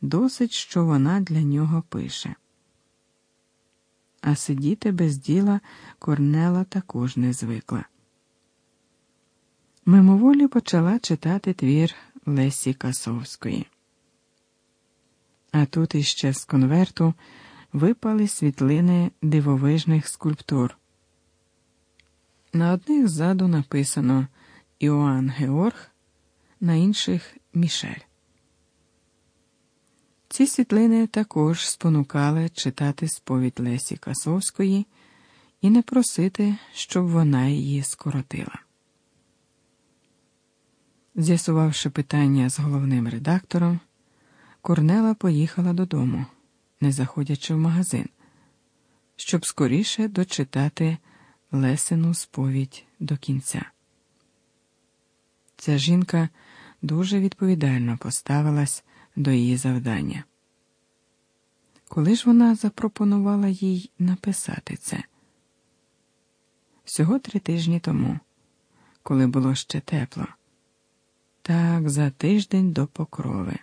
досить, що вона для нього пише. А сидіти без діла Корнела також не звикла. Мимоволі почала читати твір Лесі Касовської. А тут іще з конверту випали світлини дивовижних скульптур. На одних ззаду написано Іоанн Георг, на інших Мішель. Ці світлини також спонукали читати сповідь Лесі Касовської і не просити, щоб вона її скоротила. З'ясувавши питання з головним редактором, Корнела поїхала додому, не заходячи в магазин, щоб скоріше дочитати Лесину сповідь до кінця. Ця жінка дуже відповідально поставилась до її завдання. Коли ж вона запропонувала їй написати це? Всього три тижні тому, коли було ще тепло, так за тиждень до покрови.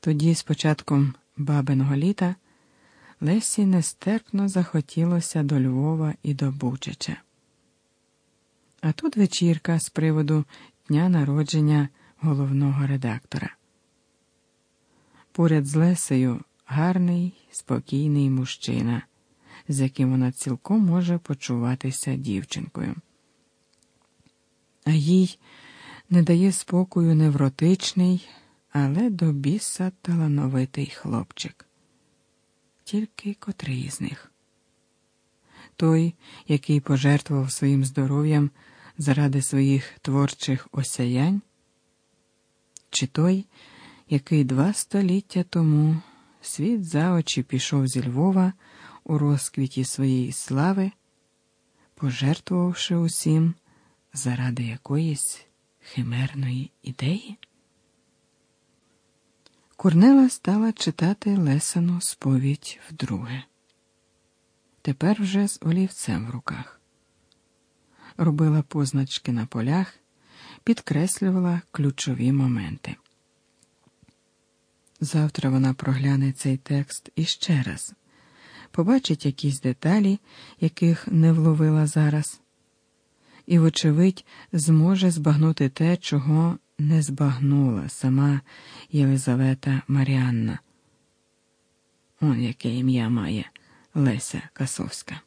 Тоді, з початком бабиного літа, Лесі нестерпно захотілося до Львова і до Бучича. А тут вечірка з приводу дня народження головного редактора. Поряд з Лесею гарний, спокійний мужчина, з яким вона цілком може почуватися дівчинкою. А їй не дає спокою невротичний, але до біса талановитий хлопчик. Тільки котрий з них. Той, який пожертвував своїм здоров'ям заради своїх творчих осяянь, чи той, який два століття тому світ за очі пішов зі Львова у розквіті своєї слави, пожертвувавши усім заради якоїсь химерної ідеї? Корнела стала читати Лесану сповідь вдруге. Тепер вже з олівцем в руках. Робила позначки на полях, підкреслювала ключові моменти. Завтра вона прогляне цей текст іще раз, побачить якісь деталі, яких не вловила зараз, і, вочевидь, зможе збагнути те, чого не збагнула сама Єлизавета Маріанна. Он яке ім'я має Леся Касовська.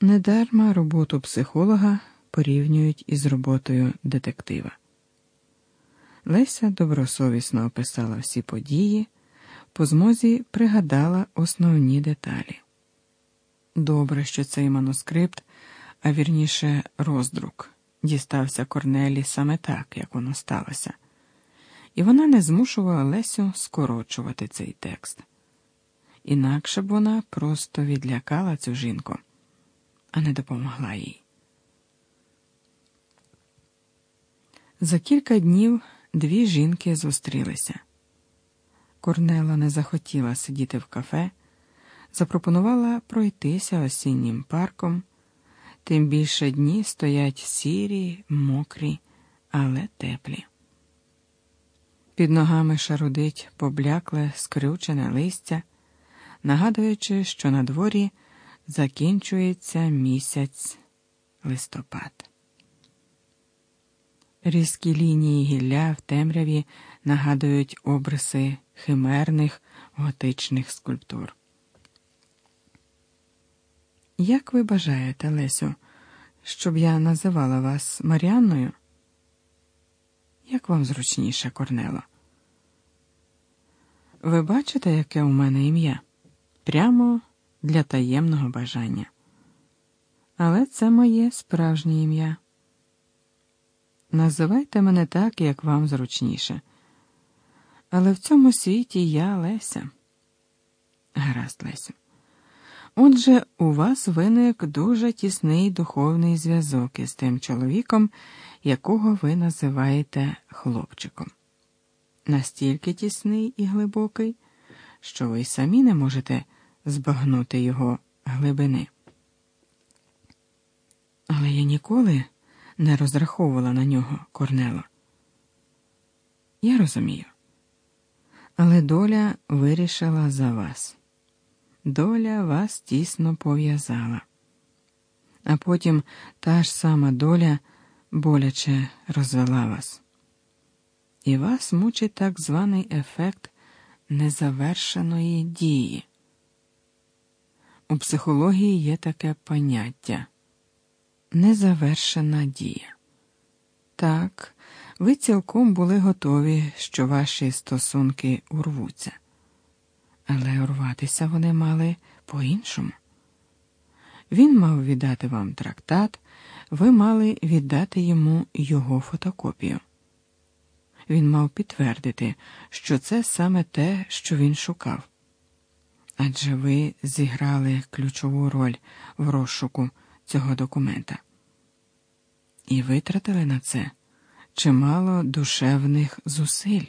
Недарма роботу психолога порівнюють із роботою детектива. Леся добросовісно описала всі події, по змозі пригадала основні деталі. Добре, що цей манускрипт, а вірніше роздрук, дістався Корнелі саме так, як воно сталося, і вона не змушувала Лесю скорочувати цей текст. Інакше б вона просто відлякала цю жінку, а не допомогла їй. За кілька днів дві жінки зустрілися. Корнела не захотіла сидіти в кафе, запропонувала пройтися осіннім парком, тим більше дні стоять сірі, мокрі, але теплі. Під ногами шарудить поблякле, скрючене листя, нагадуючи, що на дворі закінчується місяць листопад. Різкі лінії гілля в темряві нагадують обриси химерних готичних скульптур. Як ви бажаєте, Лесю, щоб я називала вас Маріанною? Як вам зручніше, Корнело? Ви бачите, яке у мене ім'я? Прямо для таємного бажання. Але це моє справжнє ім'я. Називайте мене так, як вам зручніше. Але в цьому світі я Леся. Гаразд, Лесю. Отже, у вас виник дуже тісний духовний зв'язок із тим чоловіком, якого ви називаєте хлопчиком. Настільки тісний і глибокий, що ви самі не можете збагнути його глибини. Але я ніколи не розраховувала на нього Корнело. Я розумію. Але доля вирішила за вас. Доля вас тісно пов'язала. А потім та ж сама доля боляче розвела вас. І вас мучить так званий ефект незавершеної дії. У психології є таке поняття незавершена дія. Так, ви цілком були готові, що ваші стосунки урвуться, але урватися вони мали по-іншому. Він мав віддати вам трактат, ви мали віддати йому його фотокопію. Він мав підтвердити, що це саме те, що він шукав. Адже ви зіграли ключову роль в розшуку цього документа. І витратили на це чимало душевних зусиль.